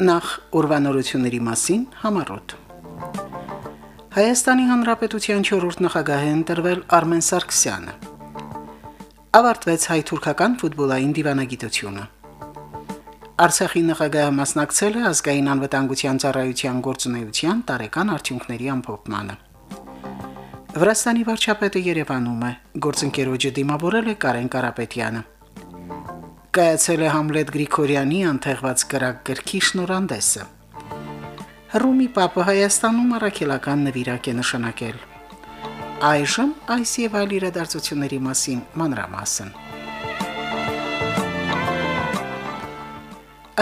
Նախ ուրվանորությունների մասին համառոտ։ Հայաստանի Հանրապետության 4-րդ նախագահ է ընտրվել Արմեն Սարգսյանը։ Ավարտվեց հայ-թուրքական ֆուտբոլային դիվանագիտությունը։ Արցախի նախագահը մասնակցել է ազգային անվտանգության ծառայության գործունեության տարեկան արդյունքների ամփոփմանը։ Վրաստանի վարչապետը Երևանում է, գործընկերոջը դիմավորել է Կարեն Կարապետյանը կայացել է Համլետ Գրիգորյանի անթեղված գրակ գրքի շնորհանդեսը։ Հռոմի Պապը Հայաստանում առաքելական նվիրակ է նշանակել։ Այժմ այս եւ այլ իրադարձությունների մասին մանրամասն։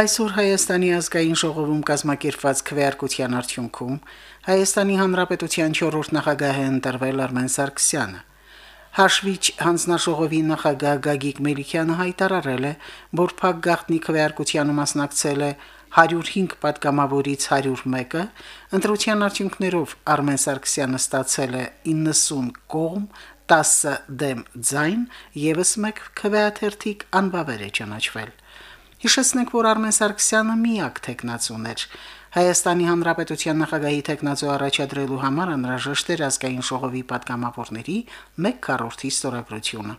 Այսօր Հայաստանի ազգային ժողովում կազմակերպված քվեարկության արդյունքում Հայաստանի Հանրապետության 4-րդ նախագահ է ընտրվել Արմեն Սարգսյանը։ Հաշվիչ հանձնաժողովի նախագահ Գագիկ Մելիքյանը հայտարարել է, որ փակ գաղտնի քվեարկությանը մասնակցել է 105 պատգամավորից 101-ը, ընտրության արդյունքներով Արմեն Սարգսյանը ստացել է 90 կողմ, 10 դեմ ձայն, եւս մեկ քվեաթերթիկ անբավեր է ճանաչվել։ Հիշեցնենք, որ Արմեն Սարգսյանը միակ տեխնացուն էր, Հայաստանի Հանրապետության նախագահի տեխնացու առաջադրելու համար անհրաժեշտ էր ազգային ժողովի պատգամավորների 1/4-ի ստորագրությունը։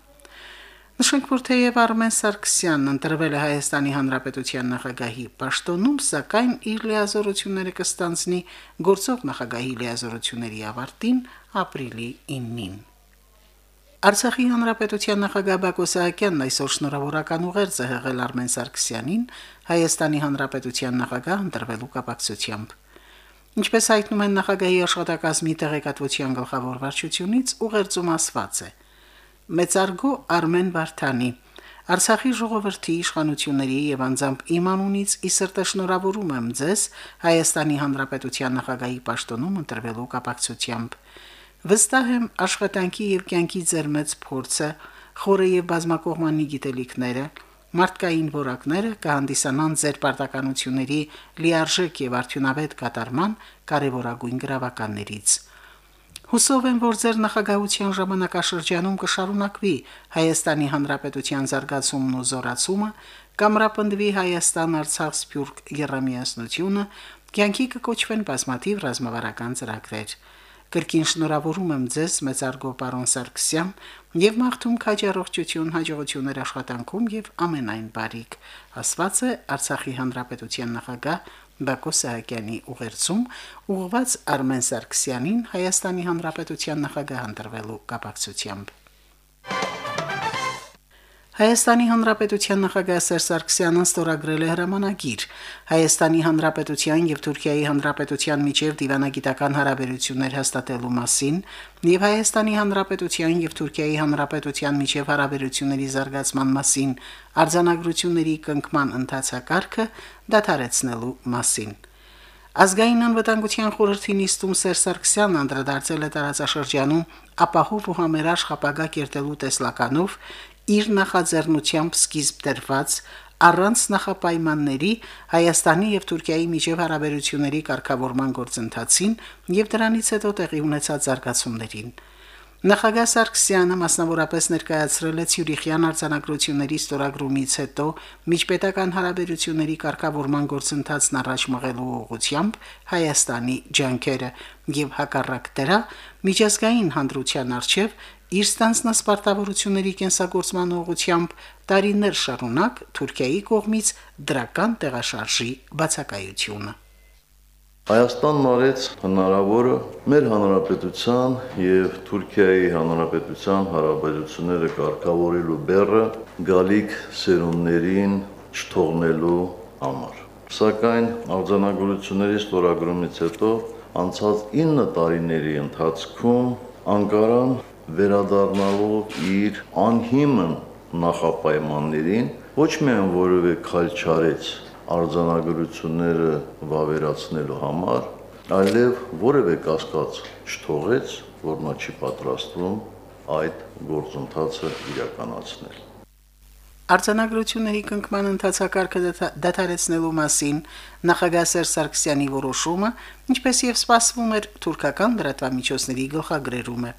Նշենք, որ թեև Արմեն Սարգսյանն ընտրվել է Հայաստանի Հանրապետության նախագահի պաշտոնում, սակայն իր լիազորությունները կստանձնի գործող նախագահի լիազորությունների ավարտին ապրիլի 9-ին։ Արցախի հանրապետության նախագահ Բակո Սահակյանն այսօր շնորհավորական ուղերձ է հղել Արմեն Սարգսյանին Հայաստանի հանրապետության նախագահ ընտրվելու կապակցությամբ։ Ինչպես հայտնում են նախագահի աշխատակազմի տեղեկատվության գլխավոր վարչությունից, ուղերձում ասված է. Մեծարգո Արմեն Վարդանի Արցախի ժողովրդի իշխանությունների եւ անձամբ իմ անունից ի սրտե շնորհավորում եմ ձեզ Հայաստանի հանրապետության նախագահի պաշտոնում ընտրվելու կապակցությամբ։ Վստահ եմ աշխատանքի եւ կյանքի ձեր մեծ փորձը, խորը եւ բազմակողմանի գիտելիքները, մարդկային որակները կհանդիսանան ձեր պարտականությունների լիարժեք եւ արդյունավետ կատարման կարեւորագույն գրավականներից։ Հուսով եմ, որ ձեր նախագահության ժամանակաշրջանում կշարունակվի Հայաստանի Հանրապետության զարգացումն ու զորացումը, կամրապնդվի Հայաստան-Արցախ սփյուռք երամիասնությունը, կյանքի կկոչվեն բազմաթիվ ռազմավարական ծրագրեր։ Կրկին շնորհավորում եմ ձեզ մեծարգո պարոն Սարգսյան եւ մաղթում քաջ առողջություն, հաջողություններ աշխատանքում եւ ամենայն բարիք։ Ասված է Արցախի հանրապետության նախագահ Բակո Սահակյանի ուղերձում ուղղված Արմեն Սարգսյանին Հայաստանի հանրապետության նախագահ ընտրվելու կապակցությամբ։ Հայաստանի Հանրապետության նախագահ Սերժ Սարգսյանն ստորագրել է հրամանագիր Հայաստանի Հանրապետության եւ Թուրքիայի Հանրապետության միջև դիվանագիտական հարաբերություններ հաստատելու մասին եւ Հայաստանի Հանրապետության եւ Թուրքիայի Հանրապետության միջև հարաբերությունների զարգացման մասին արձանագրությունների կնքման ընթացակարգը դադարեցնելու մասին։ Ազգային անվտանգության խորհրդի նիստում Սերժ Սարգսյանն անդրադարձել է տարածաշրջանում ապահով ու համերաշխ ապագա կերտելու տեսլականով իր նախաձեռնությամբ սկիզբ դրված առանց նախապայմանների Հայաստանի եւ Թուրքիայի միջև հարաբերությունների կարգավորման գործընթացին եւ դրանից հետո տեղի ունեցած զարգացումներին։ Նախագահ Սարգսյանը մասնավորապես ներկայացրել է Ցյուրիխյան արձանագրությունների ստորագրումից հետո միջպետական հարաբերությունների կարգավորման գործընթացն առաջ մղելու ուղղությամբ Հայաստանի ջանքերը եւ հակառակ դրա միջազգային հանդրության արչեւ իր ստանցնած պարտավորությունների կենսագործման ուղղությամբ տարիներ շարունակ Թուրքիայի կողմից դրական տեղաշարժի բացակայությունը։ Հայաստանն արեց հնարավորը մեր հանրապետության եւ Թուրքիայի հանրապետության հարաբերությունները կարգավորելու բեռը գալիք սերունդներին չթողնելու համար։ Սակայն արձանագրությունների ստորագրումից հետո անցած 9 տարիների ընթացքում Անկարան վերադառնալով իր անհիմն նախապայմաններին ոչ միայն որևէ քայլ չարեց արձանագրությունները վավերացնելու համար, այլև որևէ կասկած չթողեց, որ նա չի պատրաստվում այդ գործընթացը իրականացնել։ Արձանագրությունների կնքման ընթացակարգը դադարեցնելու մասին նախագահ Սերժ Սարգսյանի որոշումը, ինչպես եւ սպասվում էր, թուրքական լրատվամիջոցների գլխագրերում է։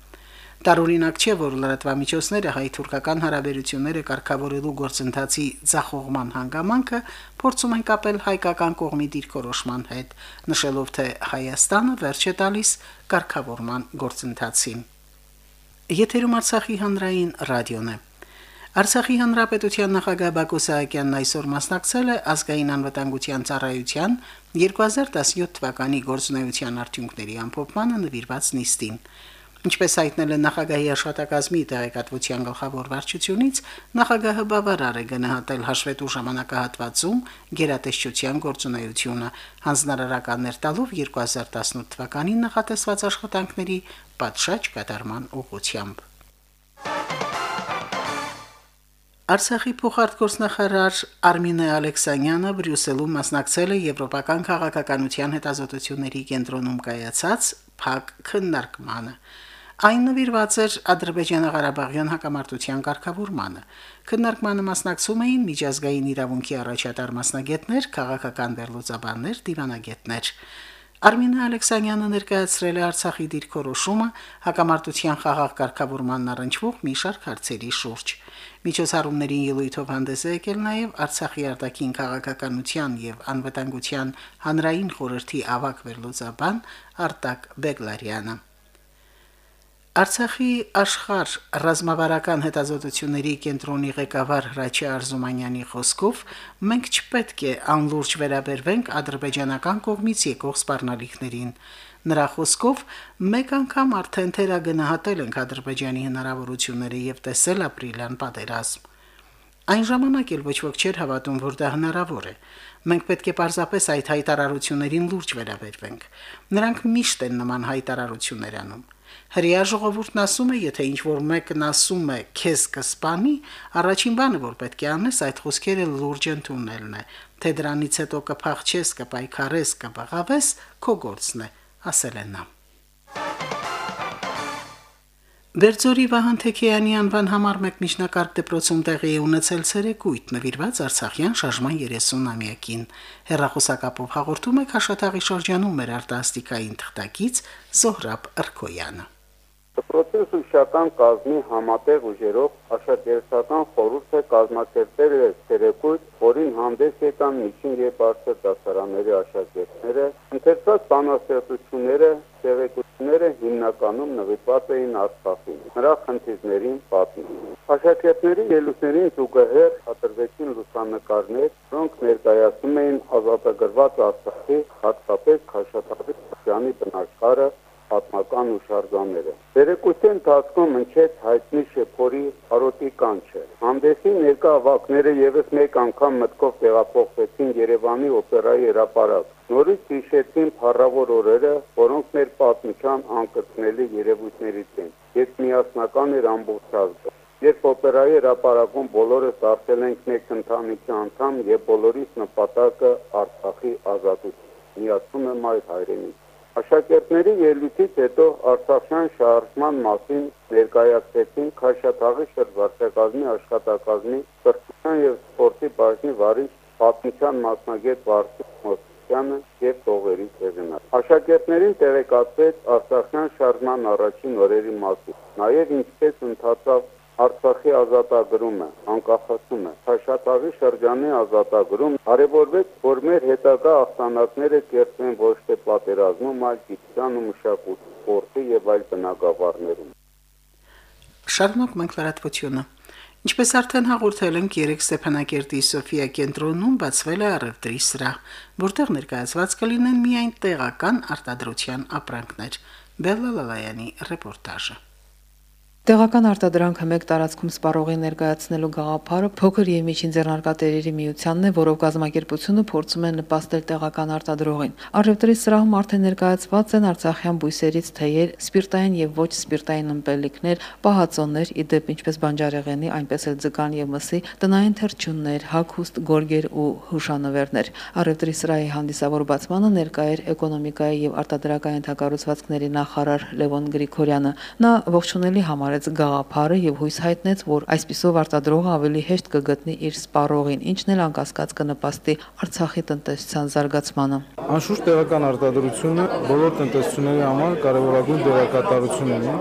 Տարօրինակ չէ, որ լրատվամիջոցները հայ-թուրքական հարաբերությունները կարգավորելու գործընթացի ցախողման հանգամանքը փորձում են կապել հայկական կողմի դիրքորոշման հետ, նշելով, թե Հայաստանը վերջ է տալիս կարգավորման գործընթացին։ Եթերում Արցախի հանրային ռադիոն է։ Արցախի հանրապետության նախագահ Բակո Սահակյանն այսօր մասնակցել է ազգային անվտանգության ծառայության 2017 թվականի գործունեության արդյունքների ամփոփմանը նվիրված նիստին։ Ինչպես հայտնել է նախագահի աշխատակազմի տեղեկատվության գլխավոր վարչությունից, նախագահը բավարար է գնահատել հաշվետու ժամանակահատվածում գերատեսչության գործունեությունը, հանձնարարականներ տալով 2018 թվականին նախատեսված աշխատանքների պատշաճ կատարման ուղղությամբ։ Արցախի փոխարտգործնախարար Արմինե Ալեքսանյանը Բրյուսելում մասնակցել է Եվրոպական քաղաքականության հետազոտությունների կենտրոնում կայացած ՓԱԿ քննարկմանը։ Այն նվիրված էր Ադրբեջանա-Ղարաբաղյան հակամարտության կարգավորմանը։ Քննարկմանը մասնակցում էին միջազգային իրավունքի առաջատար մասնագետներ, քաղաքական վերլուծաբաններ, դիվանագետներ։ Արմինե Ալեքսանյանը ներկայացրել է Արցախի դիրքորոշումը հակամարտության խաղաղ կարգավորման առնչվող մի շարք հարցերի շուրջ։ Միջոցառումներին ելույթով հանդես է եկել նաև Արցախի արտաքին քաղաքականության եւ անվտանգության հանրային խորհրդի ավակ վերլուծաբան Արտակ Բեգլարյանը։ Արցախի աշխարհ ռազմավարական հետազոտությունների կենտրոնի ղեկավար Հրաչի Արզումանյանի խոսքով մենք չպետք է անլուրջ վերաբերվենք ադրբեջանական կողմից եկող սպառնալիքներին։ Նրա խոսքով մեկ անգամ արդեն թերագնահատել ենք Ադրբեջանի հնարավորությունները եւ տեսել ապրիլյան պատերազմ։ Այն ժամանակ էլ ոչ ոք չէր հավատում, որ դա հնարավոր է։ Մենք պետք է պարզապես այդ հայտարարություններին լուրջ վերաբերվենք։ Նրանք միշտ են նման հայտարարություններ անում։ Հрья ժողովուրդն ասում է, եթե ինչ-որ մեկն ասում է, քեզ կսպանի, առաջին բանը, որ պետք է անես, այդ խոսքերը լուրջ ընդունելն է, թե դրանից հետո կփախչես, կպայքարես, կբղավես, քո գործն է, ասել են նա. Բերձորի Վահան Թեքեյանի անվան համար մեկ միջնակարգ դպրոցում տեղի է ունեցել ցերեկույթ նվիրված Արցախյան շարժման 30-ամյակին։ Հերրախոսակապով հաղորդում է Խաշաթաղի շրջանում մեր արտասթիկային թղթակից Զոհրաբ Ըրքոյանը։ Դպրոցի ուսուցչական կազմի համատեղ ուժերով աշակերտական կազմակերպել է ցերեկույթ, որին հանդես եկան միջին եւ բարձր դասարանների աշակերտները, ընթերցած բանաստեղծությունները, նվիրված էին Արցախին, նրա խնդիրներին պատմին։ Աշակերտների ելույթներին զուգահեռ հատրվեցին լուսանկարներ, որոնք ներկայացնում էին ազատագրված Արցախի, հատկապես Խաշաթաղի շրջանի բնակարը պատմական հուշարձանները։ Երեկույթի ընթացքում ընչեց հայտնի շեփորի հարոտի կանչը։ Հանդեսի ներկա ավակները եւս մեկ անգամ մտքով տեղափոխվեցին Երևանի օպերայի հրապարակ։ Նորից հիշեցին փառավոր օրերը, որոնք մեր պատմության անկրկնելի երևույթներից են։ Ես միասնական էր ամբողջ ազգը։ Երբ օպերայի հրապարակում բոլորս դարձել ենք մեկ ընտանիքի անդամ եւ բոլորիս նպատակը Արցախի ազատություն։ Միացում եմ այդ հայրենիք։ Աշակերտների ելույթից հետո Արցախյան շարժման մասին ներկայացրեցին Խաշաթաղի շրջակազմի աշխատակազմի կրթության եւ սպորտի բաժնի վարիչ պատմության մասնագետ Վարդուկ Մոսկյանը եւ Տողերի Սերենակ։ Աշակերտներին տեղեկացվեց Արցախյան շարժման առաջին օրերի մասին, նաեւ ինչպես ընթացավ Արցախի ազատագրումը, անկախացումը, Խաշաթաղի շրջանի ազատագրում արևորվեց, որ մեր հետագա ախտանակները կերտվեն ոչ թե պատերազմում, այլ գիտության ու մշակույթի, սպորտի եւ այլ բնագավառներում։ Շարունակ մենք լրատվությունը։ Ինչպես արդեն հաղորդել ենք, երեք Ստեփանակերտի Սոֆիա կենտրոնում բացվել է առևտրի սրահ, որտեղ ներկայացված կլինեն միայն տեղական արտադրության ապրանքներ։ Բելլալալայանի ռեպորտաժը։ Տեղական արտադրանքը մեկ տարածքում սպառողի ներկայացնելու գաղափարը փոքր եւ միջին ձեռնարկատերերի միությանն է, որով գազམ་ակերպությունը փորձում է նպաստել տեղական արտադրողին։ Արժևտրի սրահում արդեն ներկայացված են արցախյան բույսերից թեյեր, սպիրտային եւ ոչ սպիրտային ըմպելիքներ, պահածոներ, իդեպ ինչպես բանջարեղենի, այնպես էլ ձգան եւ մսի, տնային թրջուններ, հագուստ, գորգեր ու հուշանվերներ։ Արժևտրի սրահի հանդիսավոր բացմանը ներկա էր էկոնոմիկայի եւ արտադրական ենթակառուցվածքների նախարար Լևոն Գրիգորյանը։ Նա ողջունելի համար համարեց գաղափարը եւ հույս հայտնեց, որ այսպիսով արտադրողը ավելի հեշտ կգտնի իր սպառողին, ինչն էլ անկասկած կնպաստի Արցախի տնտեսության զարգացմանը։ Անշուշտ տեղական արտադրությունը բոլոր տնտեսությունների համար կարևորագույն դերակատարություն ունի,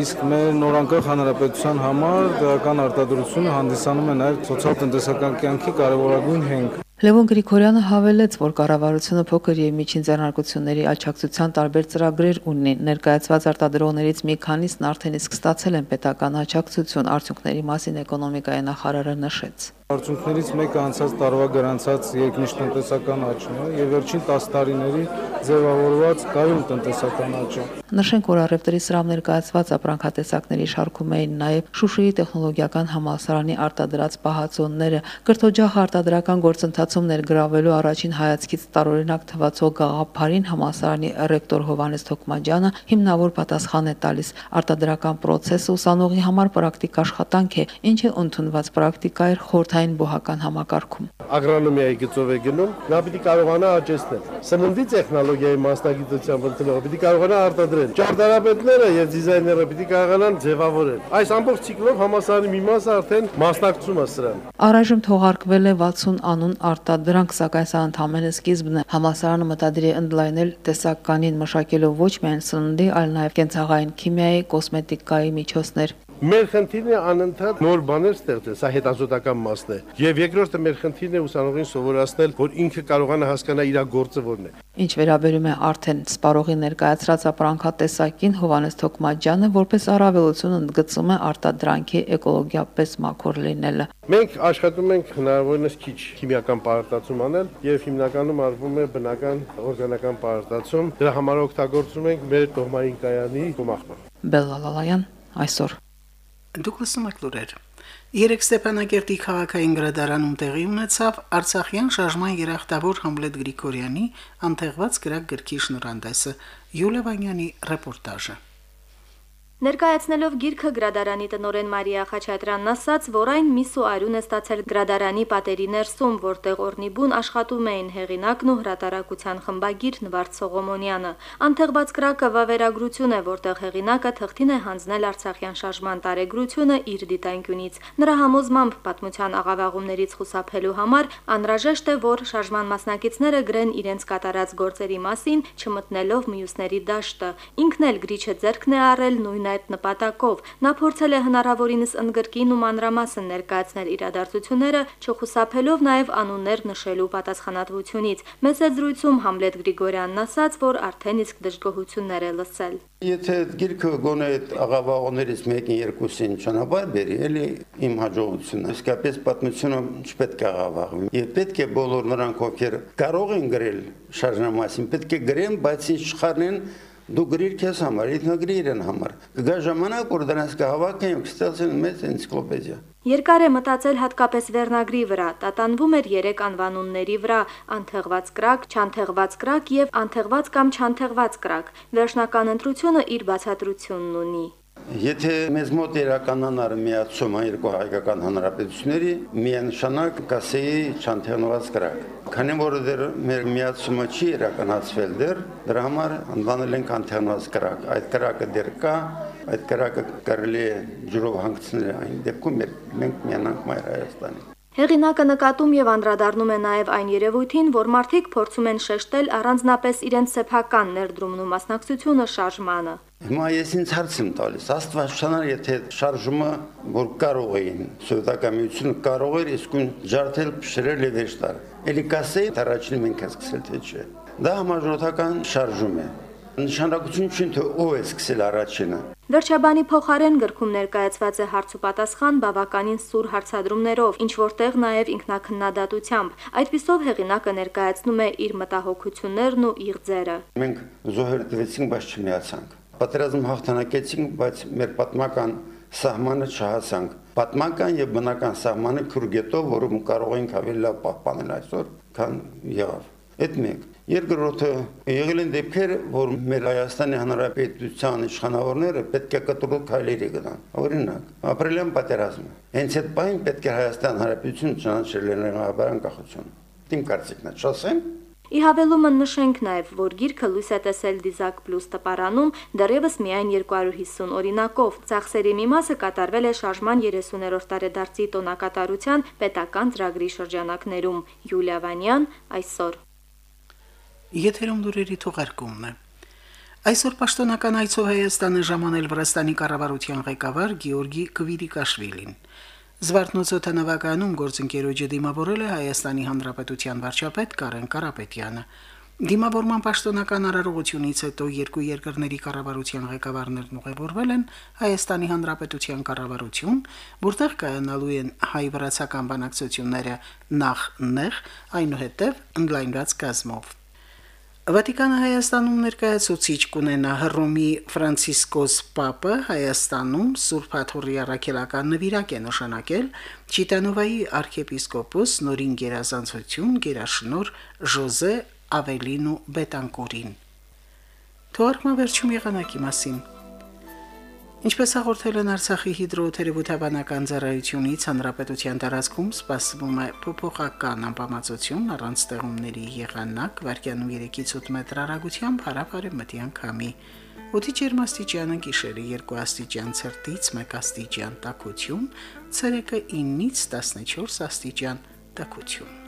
իսկ մեր նորանկախ հանրապետության համար տեղական արտադրությունը հանդիսանում է նաև սոցիալ-տնտեսական կյանքի կարևորագույն հենք։ Լևոն Գրիգորյանը հավելեց, որ կառավարությունը փոքր եւ միջին ձեռնարկությունների աջակցության տարբեր ծրագրեր ունի։ Ներկայացված արտադրողներից մի քանիսն արդեն իսկ ստացել են պետական աջակցություն, արդյունքների մասին էկոնոմիկայի նախարարը նշեց։ Արդյունքներից մեկը անցած տարվա գրանցած երկնիշ տնտեսական աճն է եւ վերջին 10 տարիների ձևավորված կայուն տնտեսական աճը։ Նշենք, որ առևտրի սրամ ներկայացված ապրանքատեսակների շարքում էին նաև Շուշիի տեխնոլոգիական համալսարանի արտադրած պահածոնները, կրթօջախ արտադրական գործընթացում ներգրավելու առաջին հայացքից տարօրինակ թվացող գաղափարին համալսարանի ռեկտոր Հովանես Թոքմաջյանը հիմնավոր պատասխան է տալիս։ Արտադրական process ուսանողի համար պրակտիկ աշխատանք է, ինչը ընդունված պրակտիկա էր խորթային բուհական համակարգում։ Ագրոնոմիայի գծով է գնում, նա պիտի կարողանա աճեցնել։ Սննդի տեխնոլոգիայի մասնագիտությամբ ընտրողը պիտի կարողանա արտադրել։ Ճարտարապետները եւ դիզայներները պիտի կարողանան ձևավորել։ Այս ամբողջ ցիկլով համասարանի մի մասը արդեն մասնակցում է սրան։ Առայժմ թողարկվել է 60 անուն արտադրանք, սակայն սա ընդհանրապես սկիզբն է։ Համասարանը մտադիր է ընդլայնել տեսականին մշակելով ոչ միայն սննդի, այլ նաև կենցաղային քիմիայի, կոսմետիկայի միջոցներ։ Մեր խնդիրն է անընդհատ նոր բաներ ստեղծել, սա հետազոտական մասն է։ Եվ երկրորդը մեր խնդիրն է ուսանողին սովորացնել, որ ինքը կարողանա հասկանալ իր գործը որն է։ Ինչ վերաբերում է արդեն սպարողի ներկայացրած ապրանքատեսակին Հովանես Թոքմաջյանը որպես առավելություն ընդգծում է արտադրանքի էկոլոգիապես մաքուր լինելը։ Մենք աշխատում ենք հնարավորինս քիչ քիմիական պարարտացում անել եւ հիմնականում արվում է բնական օրգանական պարարտացում։ Դրա համար օգտագործում ենք մեր տոհմային կայանի կոմախը։ Բելլալալայան այսօր Դուք լսում եք լուրեր։ Երեք Ստեփանակերտի քաղաքային գրադարանում տեղի ունեցավ Արցախյան շարժման երախտավոր Համլետ Գրիգորյանի անթեղված գրակ գրքի շնորհանդեսը Յուլիա Վանյանի ռեպորտաժը։ Ներկայացնելով գիրքը գրադարանի տնորեն Մարիա Խաչատրյանն ասաց, որ այն միս ու արյուն է ստացել գրադարանի պատերի ներսում, որտեղ օրնիբուն աշխատում էին հեղինակն ու հրատարակության խմբագիր Նվարդ Սողոմոնյանը։ Անթեղված կրակը վավերագրություն է, որտեղ հեղինակը թղթին է հանձնել Արցախյան շարժման տարեգրությունը իր դիտանկյունից։ Նրա համոզմամբ պատմության աղավաղումներից խուսափելու համար անհրաժեշտ է, որ շարժման մասնակիցները գրեն իրենց կատարած գործերի մասին, չմտնելով մյուսների դաշտը։ Ինքն էլ գրիչը ձեռքն է առել նույն այդ նպատակով։ Նա փորձել է հնարավորինս ընդգրկին ու մանրամասն ներկայացնել իրադարձությունները, չխուսափելով նաև անուններ նշելու պատասխանատվությունից։ Մեծ զրույցում Համլետ Գրիգորյանն ասաց, որ արդեն իսկ դժգոհություններ է լսել։ Եթե գիրքը գոնե այդ աղավաղոներից մեկին երկուսին ճանապարհ բերի, էլի իմ հաջողությունը, իսկապես պատմությունը չպետք է աղավաղվի։ Եվ պետք է բոլոր նրանք, ովքեր կարող են գրել շարժնամասին, պետք է գրեն, բայց ինչ չխառնեն դու գրիր քեզ համար, ինքնագրի իրեն համար։ Կգա ժամանակ, որ դրանց կհավաքեն ու կստեղծեն մեծ էնցիկլոպեդիա։ Երկար է մտածել հատկապես վերնագրի վրա, տատանվում էր 3 անվանունների վրա՝ անթեղված կրակ, չանթեղված կրակ եւ անթեղված կամ չանթեղված կրակ։ Վերջնական ընտրությունը իր բացատրությունն ունի։ Եթե մեզ մոտ իրականանար միացումը երկու հայկական հանրապետությունների, միանշանակ կասեի չանթեղնված կրակ։ Քանի որ դեռ մեր միացումը չի իրականացվել դեռ, դրա համար անվանել ենք անթեղնված կրակ։ Այդ կրակը դեռ կա, այդ կրակը կարելի է ջրով հանգցնել այն դեպքում, մենք միանանք Մայր Հայաստանին։ Հեղինակը նկատում եւ անդրադառնում է նաեւ այն երևույթին, որ մարդիկ փորձում են շեշտել առանձնապես իրենց սեփական ներդրումն ու մասնակցությունը շարժմանը։ Հիմա ես ինձ հարց եմ տալիս, Աստված շնար, եթե շարժումը որ կարող էին, սովետական միությունը կարող էր իսկույն ջարդել, փշրել եւ վերջ տալ։ Էլի կասեի, առաջին մենք հասկացել թե չէ։ Դա համաժողովրդական շարժում է։ Նշանակություն չունի թե ով է սկսել առաջինը։ Վերջաբանի փոխարեն գրքում ներկայացված է հարց ու պատասխան բավականին սուր հարցադրումներով, ինչ որտեղ նաև ինքնակնդատությամբ։ Այդպիսով հեղինակը ներկայացնում է իր մտահոգություններն ու իղձերը։ Մենք զոհեր տվեցինք, բայց չմիացանք։ Պատերազմ հաղթանակեցինք, բայց մեր պատմական սահմանը չհասանք։ Պատմական եւ բնական սահմանը քուրգետով, որում կարող ենք ավելի լավ պահպանել այսօր, քան եղավ։ Այդ մեկ։ Երկրորդը եղել են դեպքեր, որ մեր Հայաստանի Հանրապետության իշխանավորները պետք է կտրուկ քայլերի գնան։ Օրինակ, ապրիլյան պատերազմը։ Հենց այդ պահին պետք է Հայաստան Հանրապետությունը ճանաչել լինել անկախություն։ Իմ կարծիքն է, չասեմ, Ի հավելումը նշենք նաև, որ գիրքը լույս է տեսել Դիզակ Պլյուս տպարանում դեռևս միայն 250 օրինակով։ Ծախսերի մի մասը կատարվել է շարժման 30-րդ տարեդարձի տոնակատարության պետական ծրագրի շրջանակներում։ Յուլիա Վանյան այսօր։ Եթերում դուրերի թողարկումն է։ Այսօր պաշտոնական այցով Հայաստանը ժամանել Վրաստանի կառավարության ղեկավար Գեորգի Կվիրիկաշվիլին։ Զվարթնոցոթանավականում գործընկերոջը դիմավորել է Հայաստանի Հանրապետության վարչապետ Կարեն Կարապետյանը։ Դիմավորման պաշտոնական արարողությունից հետո երկու երկրների կառավարության ղեկավարներն ուղևորվել են Հայաստանի Հանրապետության կառավարություն, որտեղ կայանալու են հայ-վրացական բանակցությունները նախ նեղ, այնուհետև ընդլայնված գազմով։ Վատիկանը Հայաստանում ներկայացուցիչ կունենա Հռոմի Ֆրանցիսկոս Պապը Հայաստանում Սուրբ Աթոռի առաքելական նվիրակ է նշանակել Չիտանովայի arczepiskopos նորին գերազանցություն գերաշնոր Ժոզե Ավելինու Բետանկուրին։ Թորմա վերջում եղանակի մասին Ինչպես հաղորդել են Արցախի հիդրոթերապևտաբանական ծառայությունից, հանրապետության տարածքում սպասվում է փոփոխական անբավարարություն առանց ստեղումների եղանակ, վարկյանում 3-ից 8 մետր հեռագությամբ հարաբարը մթյան քամի։ Օդի ջերմաստիճանը գիշերը 2 աստիճան ցերտից 1 աստիճան տաքություն, ցերեկը 9-ից 14 աստիճան տաքություն։